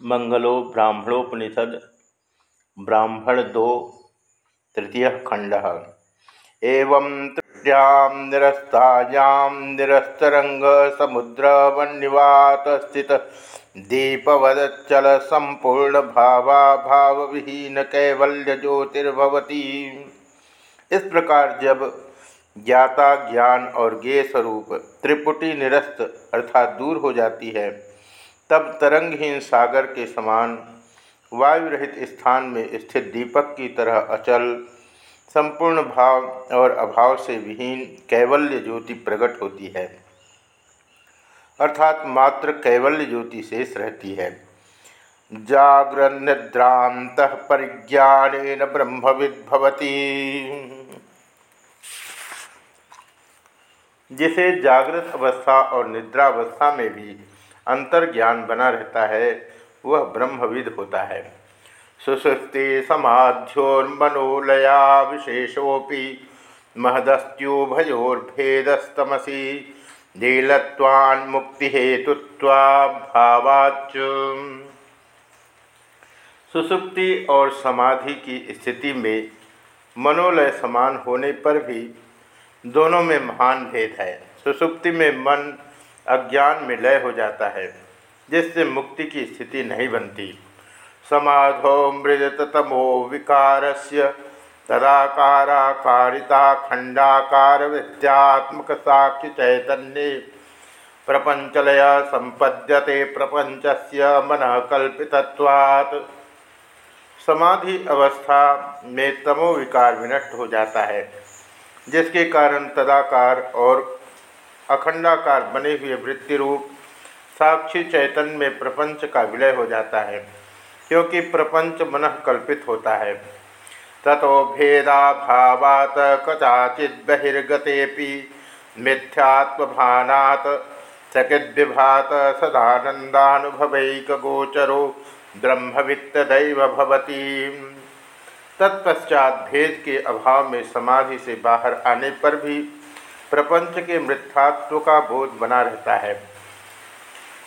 मंगलो ब्राह्मणोपनिषद, ब्राह्मण दो, तृतीय खंड। एवं तृतीयां निरस्तायां निरस्तरंग समुद्र वन्यवात स्थित दीपवदचल संपूर्ण भावा भाव विहीन कैवल्य ज्योतिर्भवती इस प्रकार जब ज्ञाता ज्ञान और ज्ञे स्वरूप त्रिपुटी निरस्त अर्थात दूर हो जाती है तब तरंगहीन सागर के समान वायु रहित स्थान में स्थित दीपक की तरह अचल, संपूर्ण भाव और अभाव से विहीन कैवल्य ज्योति प्रकट होती है। अर्थात मात्र कैवल्य ज्योति शेष रहती है। जागृनिद्रांत परिज्ञान ब्रह्मविद्भवती जिसे जागृत अवस्था और निद्रावस्था में भी अंतर्ज्ञान बना रहता है, वह ब्रह्मविद होता है। सुसुप्ति समाध्योन्मनोलया विशेषोपि महदस्त्युभयोर्भेदस्तमसी नीलत्वान्मुक्तिहेतुत्वाभावाच सुसुप्ति और समाधि की स्थिति में मनोलय समान होने पर भी दोनों में महान भेद है। सुसुप्ति में मन अज्ञान में लय हो जाता है, जिससे मुक्ति की स्थिति नहीं बनती। समाधो मृदतमो विकार से तदाकाराकारिता खंडाकार विद्यात्मक साक्षि चैतन्य। प्रपंचलय संपद्यते प्रपंच से मन कल्पितवात् समाधि अवस्था में तमो विकार विनष्ट हो जाता है, जिसके कारण तदाकार और अखंडाकार बने हुए वृत्ति रूप साक्षी चैतन्य में प्रपंच का विलय हो जाता है, क्योंकि प्रपंच मन कल्पित होता है। ततो भेदाभावात कदाचित बहिर्गते मिथ्यात्मभानात सकिद्विभात गोचरो ब्रह्मवित्तदैव भवती। तत्पश्चात भेद के अभाव में समाधि से बाहर आने पर भी प्रपंच के मृथात्व का बोध बना रहता है।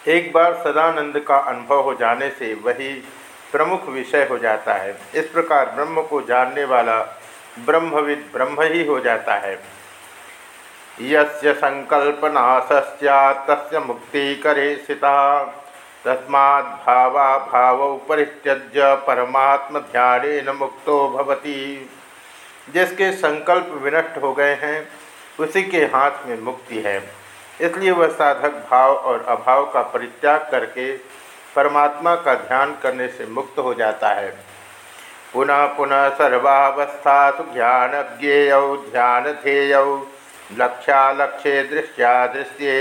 एक बार सदानंद का अनुभव हो जाने से वही प्रमुख विषय हो जाता है। इस प्रकार ब्रह्म को जानने वाला ब्रह्मविद ब्रह्म ही हो जाता है। यस्य संकल्पना सस्या मुक्ति करे सिता। तस्मा भावा भाव परित्यज्य परमात्म ध्यान मुक्तो भवती। जिसके संकल्प विनष्ट हो गए हैं उसी के हाथ में मुक्ति है। इसलिए वह साधक भाव और अभाव का परित्याग करके परमात्मा का ध्यान करने से मुक्त हो जाता है। पुनः पुनः सर्वावस्था ज्ञान ज्ञेय ध्यान ध्येय लक्ष्यालक्ष्ये दृश्या दृश्ये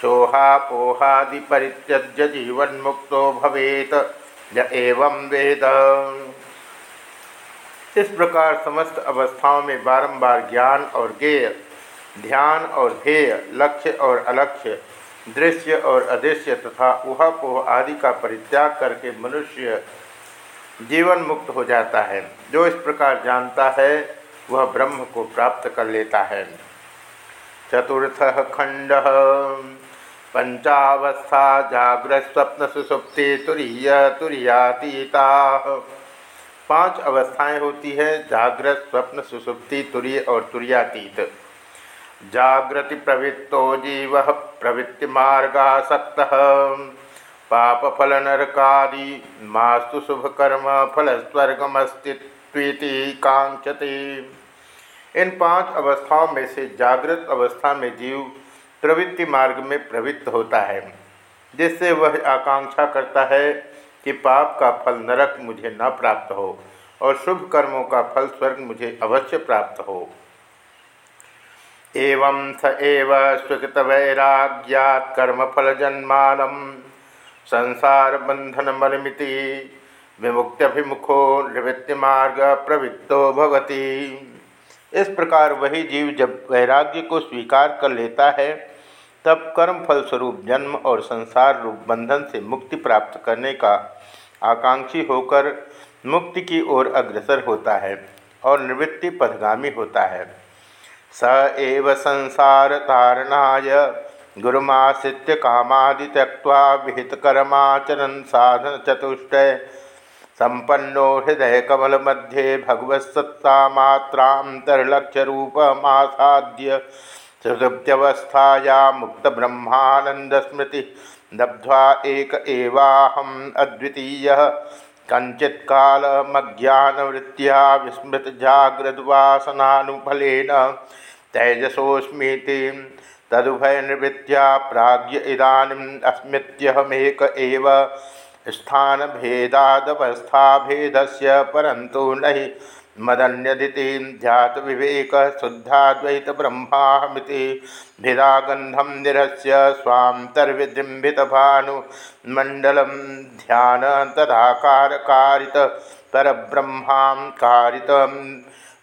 चोहापोहादि परित्यज्य जीवन मुक्तो भवेत एवं वेद। इस प्रकार समस्त अवस्थाओं में बारंबार ज्ञान और ज्ञेय ध्यान और ध्येय लक्ष्य और अलक्ष्य, दृश्य और अदृश्य तथा ऊहापोह आदि का परित्याग करके मनुष्य जीवन मुक्त हो जाता है। जो इस प्रकार जानता है, वह ब्रह्म को प्राप्त कर लेता है। चतुर्थ खंड। पंचावस्था जागृत स्वप्न सुसुप्ति तुरीय तुरीयातीता। पाँच अवस्थाएँ होती है जागृत स्वप्न सुसुप्ति, तुरीय और तुरीयातीत। जागृति प्रवृत्तो जीव प्रवृत्ति मार्गासक्त पाप फल नरकादि मास्तु शुभ कर्म फल स्वर्गमस्तित्वीति कांक्षति इन पाँच अवस्थाओं में से जागृत अवस्था में जीव प्रवृत्ति मार्ग में प्रवृत्त होता है, जिससे वह आकांक्षा करता है कि पाप का फल नरक मुझे न प्राप्त हो और शुभ कर्मों का फल स्वर्ग मुझे अवश्य प्राप्त हो। एवं स एव स्वीकृत वैराग्यात कर्मफल जन्मालम संसार बंधन मलमिति विमुक्त्यभिमुखो निवृत्ति मार्ग प्रवृत्तो भवती। इस प्रकार वही जीव जब वैराग्य को स्वीकार कर लेता है, तब कर्म फल स्वरूप जन्म और संसार रूप बंधन से मुक्ति प्राप्त करने का आकांक्षी होकर मुक्ति की ओर अग्रसर होता है और निवृत्ति पदगामी होता है। स एव संसार तारणाय गुरुमाश्रित्य कामादि त्यक्वा विहितकर्माचरण साधन चतुष्टय। संपन्नो हृदय कमल मध्ये भगवत्सत्ता मात्रांतरलक्ष्य रूपमासाद्य सुसुप्त्यवस्थाया मुक्त ब्रह्मानंद स्मृति लब्ध्वा एक एवाहम अद्वितीय। कंचित कालमज्ञानवृत्तिया विस्मृत जागृद्वासनाफलन तैजसोस्मीति तदुभय निवृत्तिया प्राज्ञ इदानीम अस्मृत्यहमेक एव स्थान भेदादवस्था भेद से परंतु नहीं मदन्यदिति ध्यात विवेक शुद्धाद्वैत ब्रह्माहमिति। भिदागंधम निरस्य स्वांतर्विजृंभित भानुमंडल ध्यान तदाकार कारित पर ब्रह्माकारित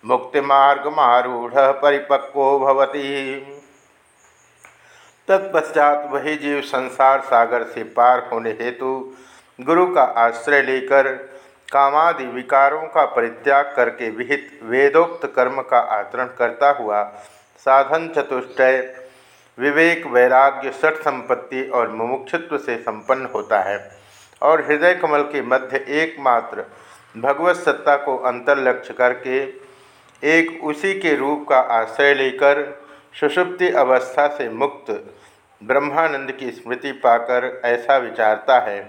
मुक्तिमार्गमारूढ़ परिपक्व भवती। तत्पश्चात वही जीव संसार सागर से पार होने हेतु गुरु का आश्रय लेकर कामादि विकारों का परित्याग करके विहित वेदोक्त कर्म का आचरण करता हुआ साधन चतुष्टय, विवेक, वैराग्य सठ संपत्ति और मुमुक्षुत्व से संपन्न होता है और हृदय कमल के मध्य एकमात्र भगवत सत्ता को अंतर्लक्ष्य करके एक उसी के रूप का आश्रय लेकर सुषुप्ति अवस्था से मुक्त ब्रह्मानंद की स्मृति पाकर ऐसा विचारता है।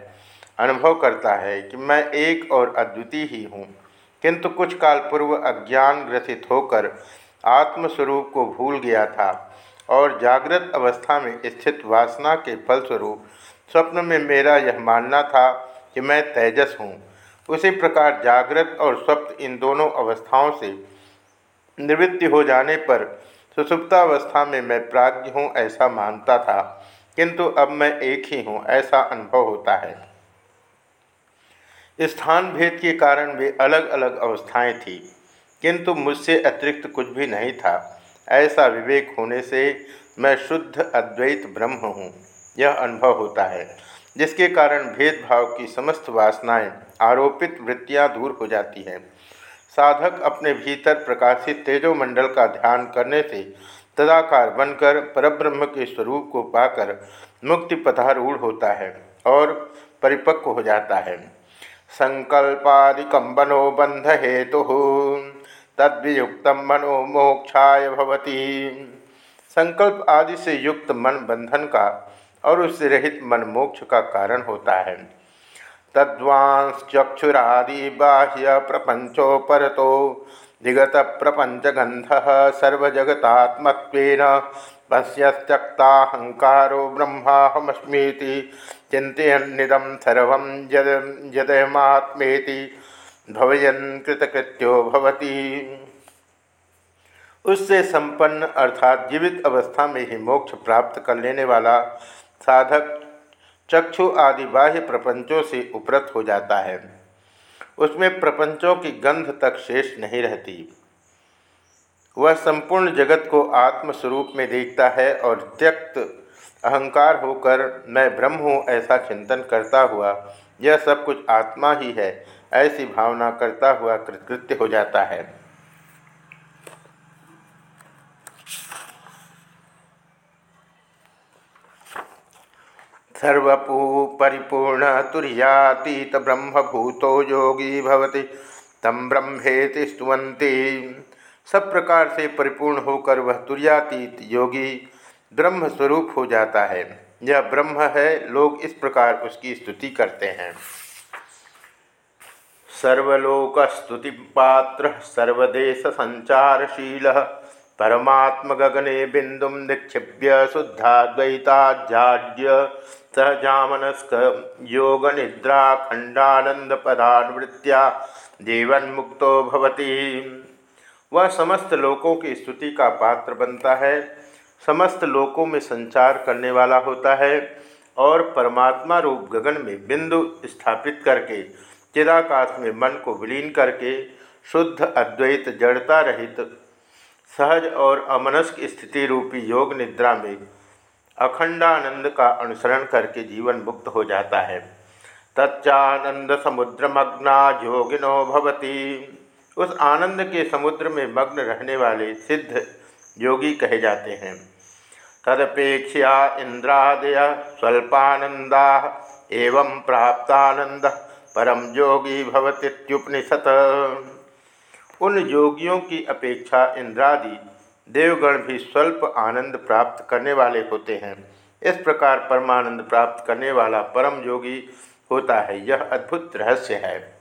अनुभव करता है कि मैं एक और अद्वितीय ही हूँ। किंतु कुछ काल पूर्व अज्ञान ग्रसित होकर आत्मस्वरूप को भूल गया था और जागृत अवस्था में स्थित वासना के फलस्वरूप स्वप्न में मेरा यह मानना था कि मैं तेजस हूँ। उसी प्रकार जागृत और स्वप्न इन दोनों अवस्थाओं से निवृत्ति हो जाने पर सुसुप्तावस्था में मैं प्राज्ञ हूँ ऐसा मानता था। किंतु अब मैं एक ही हूँ, ऐसा अनुभव होता है। स्थान भेद के कारण वे अलग अलग अवस्थाएँ थीं, किंतु मुझसे अतिरिक्त कुछ भी नहीं था। ऐसा विवेक होने से मैं शुद्ध अद्वैत ब्रह्म हूँ, यह अनुभव होता है, जिसके कारण भेदभाव की समस्त वासनाएँ, आरोपित वृत्तियाँ दूर हो जाती हैं। साधक अपने भीतर प्रकाशित तेजोमंडल का ध्यान करने से तदाकार बनकर परब्रह्म के स्वरूप को पाकर मुक्ति पथारूढ़ होता है और परिपक्व हो जाता है। संकल्पादिक बंध हेतु तद्वियुक्त मनो मोक्षाय भवती। संकल्प आदि से युक्त मन बंधन का और उससे रहित मन मोक्ष का कारण होता है। तद्वांस चक्षुरादि बाह्य प्रपंचो परतो विगत प्रपंच गंध सर्वजगतात्मत्वेन पश्यत्यक्ताहंकारो ब्रह्माहमस्मीति चिंतनिदम सर्व यदयमात्मेति भवयन कृतकृत्यो भवती। उससे संपन्न अर्थात जीवित अवस्था में ही मोक्ष प्राप्त कर लेने वाला साधक चक्षु आदि बाह्य प्रपंचों से उपरत हो जाता है। उसमें प्रपंचों की गंध तक शेष नहीं रहती। वह संपूर्ण जगत को आत्मस्वरूप में देखता है और त्यक्त अहंकार होकर मैं ब्रह्म हूँ ऐसा चिंतन करता हुआ, यह सब कुछ आत्मा ही है, ऐसी भावना करता हुआ कृतकृत्य हो जाता है। सर्वपू परिपूर्ण तुरीत ब्रह्मभूतो योगी भवति तम ब्रह्मेति स्तुवंती सब प्रकार से परिपूर्ण होकर वह तुरतीत योगी ब्रह्म स्वरूप हो जाता है। यह ब्रह्म है, लोग इस प्रकार उसकी स्तुति करते हैं। सर्वलोक स्तुति पात्र सर्वदेश संचारशील परमात्म गगने बिंदु निक्षिप्य शुद्धाद्वैताध्याड्य सहजामनस्क योग निद्रा खंडानंद पदानुवृत्तिया जीवन मुक्तो भवती। वह समस्त लोकों की स्तुति का पात्र बनता है। समस्त लोकों में संचार करने वाला होता है और परमात्मा रूप गगन में बिंदु स्थापित करके, चिदाकाश में मन को विलीन करके, शुद्ध, अद्वैत, जड़ता रहित, सहज और अमनस्क स्थिति रूपी योग निद्रा में अखंडानंद का अनुसरण करके जीवन मुक्त हो जाता है। तच्चानंद समुद्रमग्ना योगिनो भवती। उस आनंद के समुद्र में मग्न रहने वाले सिद्ध योगी कहे जाते हैं। तदपेक्षा इंद्रादय स्वल्पानंदा एवं प्राप्तानंद परम योगी भवतीुपनिषद उन योगियों की अपेक्षा इंद्रादि देवगण भी स्वल्प आनंद प्राप्त करने वाले होते हैं। इस प्रकार परमानंद प्राप्त करने वाला परम योगी होता है। यह अद्भुत रहस्य है।